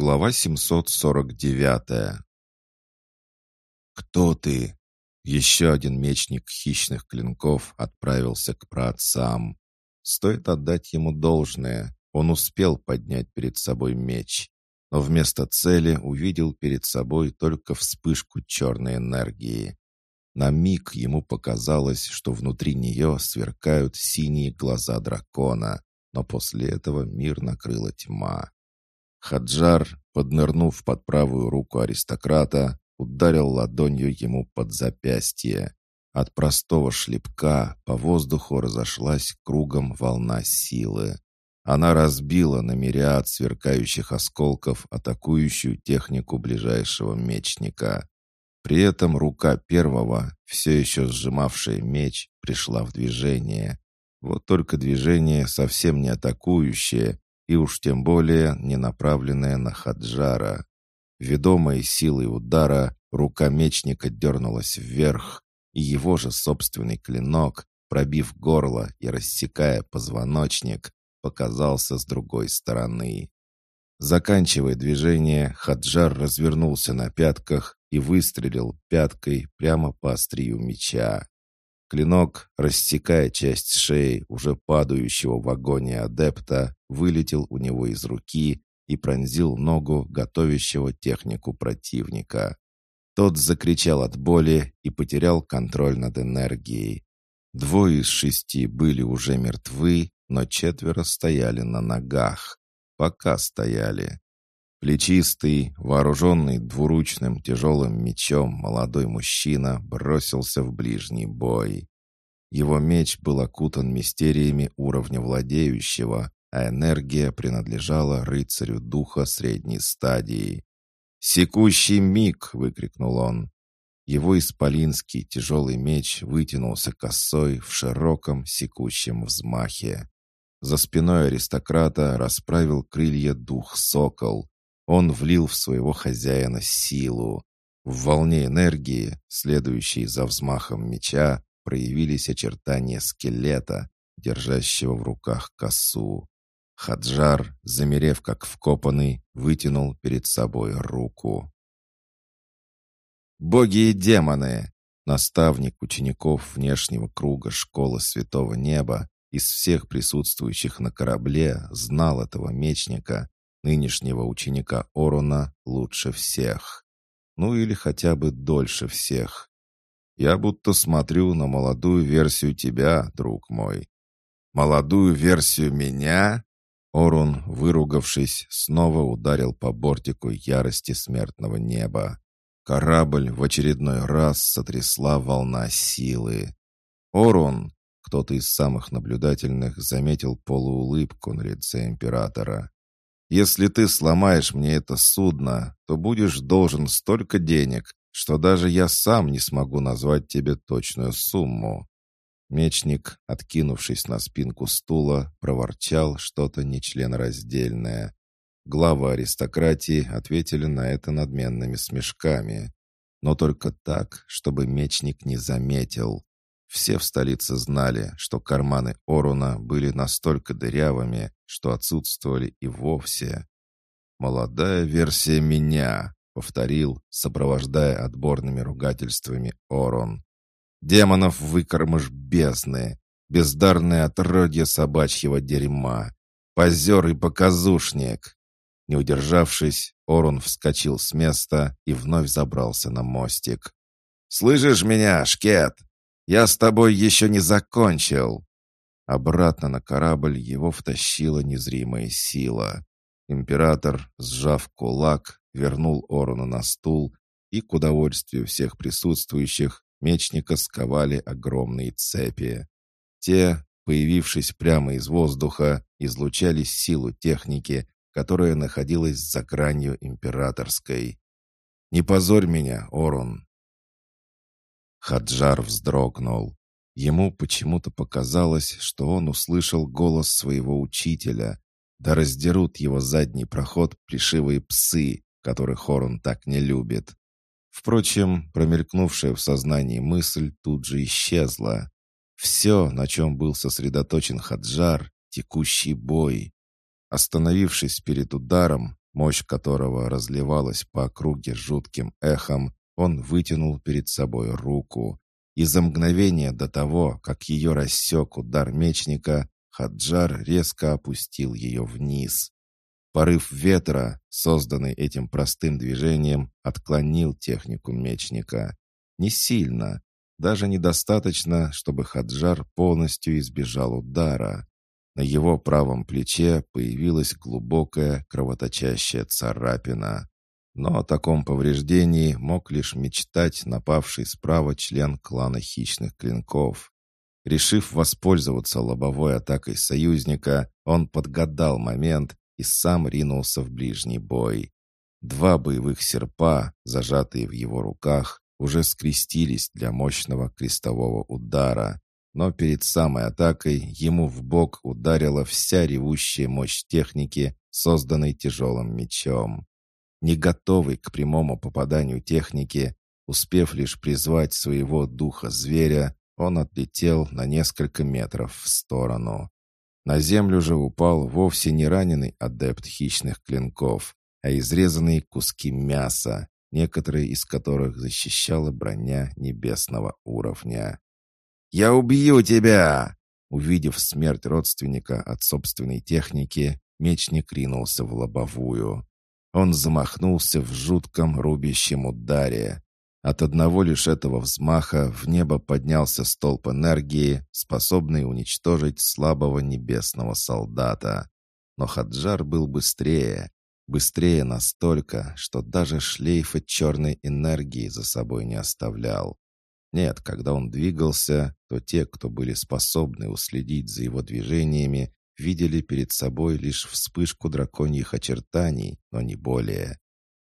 Глава 749 «Кто ты?» Еще один мечник хищных клинков отправился к праотцам. Стоит отдать ему должное, он успел поднять перед собой меч, но вместо цели увидел перед собой только вспышку черной энергии. На миг ему показалось, что внутри нее сверкают синие глаза дракона, но после этого мир накрыла тьма. Хаджар, поднырнув под правую руку аристократа, ударил ладонью ему под запястье. От простого шлепка по воздуху разошлась кругом волна силы. Она разбила на мириад сверкающих осколков атакующую технику ближайшего мечника. При этом рука первого, все еще сжимавшая меч, пришла в движение. Вот только движение совсем не атакующее, и уж тем более не направленное на Хаджара. Ведомой силой удара, рука мечника дернулась вверх, и его же собственный клинок, пробив горло и рассекая позвоночник, показался с другой стороны. Заканчивая движение, Хаджар развернулся на пятках и выстрелил пяткой прямо по острию меча. Клинок, рассекая часть шеи уже падающего в агонии адепта, вылетел у него из руки и пронзил ногу готовящего технику противника. Тот закричал от боли и потерял контроль над энергией. Двое из шести были уже мертвы, но четверо стояли на ногах. Пока стояли. Плечистый, вооруженный двуручным тяжелым мечом молодой мужчина бросился в ближний бой. Его меч был окутан мистериями уровня владеющего, а энергия принадлежала рыцарю духа средней стадии. «Секущий миг!» — выкрикнул он. Его исполинский тяжелый меч вытянулся косой в широком секущем взмахе. За спиной аристократа расправил крылья дух-сокол. Он влил в своего хозяина силу. В волне энергии, следующей за взмахом меча, проявились очертания скелета, держащего в руках косу. Хаджар, замерев как вкопанный, вытянул перед собой руку. «Боги и демоны!» Наставник учеников внешнего круга школы Святого Неба из всех присутствующих на корабле знал этого мечника, нынешнего ученика Оруна, лучше всех. Ну или хотя бы дольше всех. Я будто смотрю на молодую версию тебя, друг мой. Молодую версию меня? Орун, выругавшись, снова ударил по бортику ярости смертного неба. Корабль в очередной раз сотрясла волна силы. «Орун!» — кто-то из самых наблюдательных заметил полуулыбку на лице императора. «Если ты сломаешь мне это судно, то будешь должен столько денег, что даже я сам не смогу назвать тебе точную сумму. Мечник, откинувшись на спинку стула, проворчал что-то нечленораздельное. Главы аристократии ответили на это надменными смешками. Но только так, чтобы мечник не заметил. Все в столице знали, что карманы Оруна были настолько дырявыми, что отсутствовали и вовсе. «Молодая версия меня», — повторил, сопровождая отборными ругательствами Орон. Демонов выкормыш бездны, бездарное отродье собачьего дерьма, позер и показушник. Не удержавшись, Орун вскочил с места и вновь забрался на мостик. «Слышишь меня, Шкет? Я с тобой еще не закончил!» Обратно на корабль его втащила незримая сила. Император, сжав кулак, вернул Оруна на стул и, к удовольствию всех присутствующих, мечника сковали огромные цепи. Те, появившись прямо из воздуха, излучали силу техники, которая находилась за гранью императорской. «Не позорь меня, Орун!» Хаджар вздрогнул. Ему почему-то показалось, что он услышал голос своего учителя. Да раздерут его задний проход плешивые псы, которых Орун так не любит. Впрочем, промелькнувшая в сознании мысль тут же исчезла. Все, на чем был сосредоточен Хаджар, текущий бой. Остановившись перед ударом, мощь которого разливалась по округе жутким эхом, он вытянул перед собой руку. И за мгновение до того, как ее рассек удар мечника, Хаджар резко опустил ее вниз. Порыв ветра, созданный этим простым движением, отклонил технику мечника. Не сильно, даже недостаточно, чтобы Хаджар полностью избежал удара. На его правом плече появилась глубокая кровоточащая царапина. Но о таком повреждении мог лишь мечтать напавший справа член клана хищных клинков. Решив воспользоваться лобовой атакой союзника, он подгадал момент и сам ринулся в ближний бой. Два боевых серпа, зажатые в его руках, уже скрестились для мощного крестового удара, но перед самой атакой ему в бок ударила вся ревущая мощь техники, созданной тяжелым мечом. Не готовый к прямому попаданию техники, успев лишь призвать своего духа зверя, он отлетел на несколько метров в сторону. На землю же упал вовсе не раненый адепт хищных клинков, а изрезанные куски мяса, некоторые из которых защищала броня небесного уровня. «Я убью тебя!» Увидев смерть родственника от собственной техники, мечник ринулся в лобовую. Он замахнулся в жутком рубящем ударе. От одного лишь этого взмаха в небо поднялся столб энергии, способный уничтожить слабого небесного солдата. Но Хаджар был быстрее. Быстрее настолько, что даже шлейфа черной энергии за собой не оставлял. Нет, когда он двигался, то те, кто были способны уследить за его движениями, видели перед собой лишь вспышку драконьих очертаний, но не более.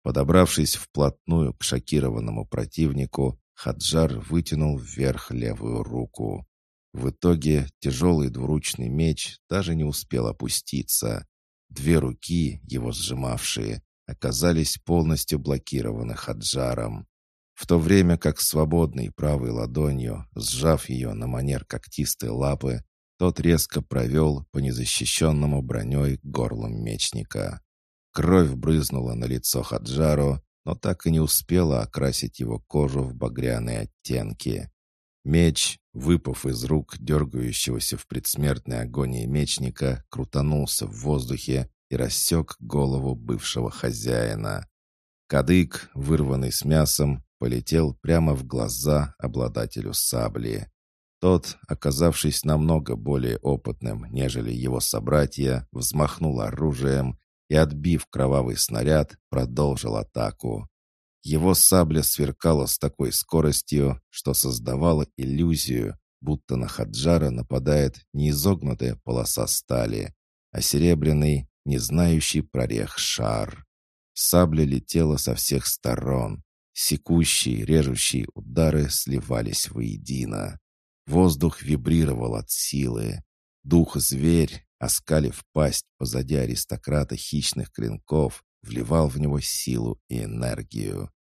Подобравшись вплотную к шокированному противнику, Хаджар вытянул вверх левую руку. В итоге тяжелый двуручный меч даже не успел опуститься. Две руки, его сжимавшие, оказались полностью блокированы Хаджаром. В то время как свободной правой ладонью, сжав ее на манер когтистой лапы, тот резко провел по незащищенному броней горлом мечника. Кровь брызнула на лицо Хаджару, но так и не успела окрасить его кожу в багряные оттенки. Меч, выпав из рук дергающегося в предсмертной агонии мечника, крутанулся в воздухе и рассек голову бывшего хозяина. Кадык, вырванный с мясом, полетел прямо в глаза обладателю сабли. Тот, оказавшись намного более опытным, нежели его собратья, взмахнул оружием и, отбив кровавый снаряд, продолжил атаку. Его сабля сверкала с такой скоростью, что создавала иллюзию, будто на Хаджара нападает не изогнутая полоса стали, а серебряный, не знающий прорех шар. Сабля летела со всех сторон. Секущие, режущие удары сливались воедино. Воздух вибрировал от силы. Дух-зверь, оскалив пасть позади аристократа хищных клинков, вливал в него силу и энергию.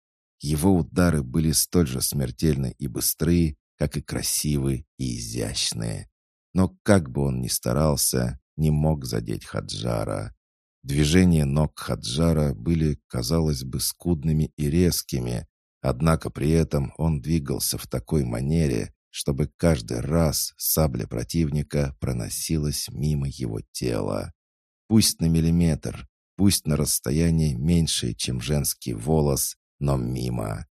Его удары были столь же смертельны и быстры, как и красивы и изящные. Но как бы он ни старался, не мог задеть Хаджара. Движения ног Хаджара были, казалось бы, скудными и резкими, однако при этом он двигался в такой манере, чтобы каждый раз сабля противника проносилась мимо его тела. Пусть на миллиметр, пусть на расстоянии меньшее, чем женский волос, но мимо.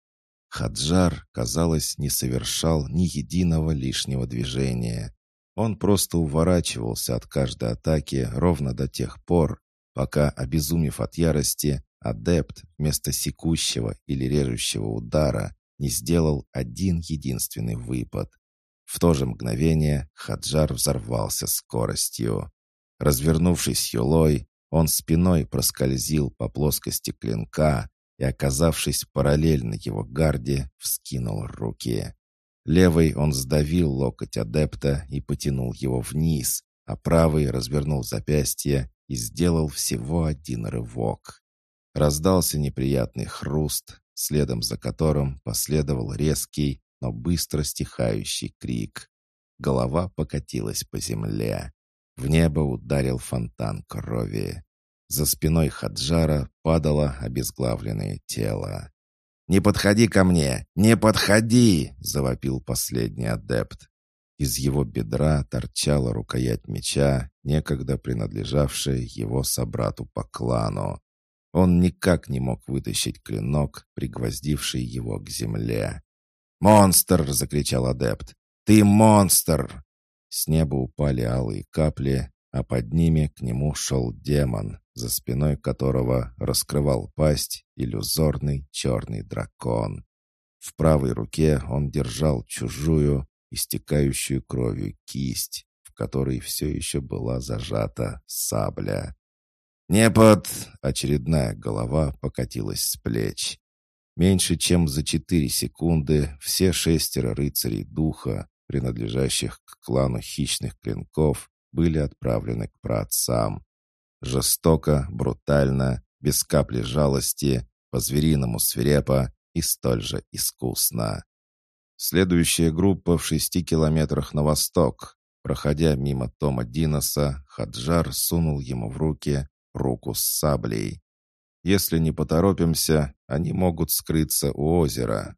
Хаджар, казалось, не совершал ни единого лишнего движения. Он просто уворачивался от каждой атаки ровно до тех пор, пока, обезумев от ярости, адепт вместо секущего или режущего удара не сделал один единственный выпад. В то же мгновение Хаджар взорвался скоростью. Развернувшись юлой, он спиной проскользил по плоскости клинка, и, оказавшись параллельно его гарде, вскинул руки. Левой он сдавил локоть адепта и потянул его вниз, а правый развернул запястье и сделал всего один рывок. Раздался неприятный хруст, следом за которым последовал резкий, но быстро стихающий крик. Голова покатилась по земле. В небо ударил фонтан крови. За спиной Хаджара падало обезглавленное тело. «Не подходи ко мне! Не подходи!» — завопил последний адепт. Из его бедра торчала рукоять меча, некогда принадлежавшая его собрату по клану. Он никак не мог вытащить клинок, пригвоздивший его к земле. «Монстр!» — закричал адепт. «Ты монстр!» С неба упали алые капли, а под ними к нему шел демон, за спиной которого раскрывал пасть иллюзорный черный дракон. В правой руке он держал чужую, истекающую кровью кисть, в которой все еще была зажата сабля. «Не под...» — очередная голова покатилась с плеч. Меньше чем за четыре секунды все шестеро рыцарей духа, принадлежащих к клану хищных клинков, были отправлены к праотцам. Жестоко, брутально, без капли жалости, по-звериному свирепо и столь же искусно. Следующая группа в шести километрах на восток. Проходя мимо Тома Диноса, Хаджар сунул ему в руки руку с саблей. Если не поторопимся, они могут скрыться у озера.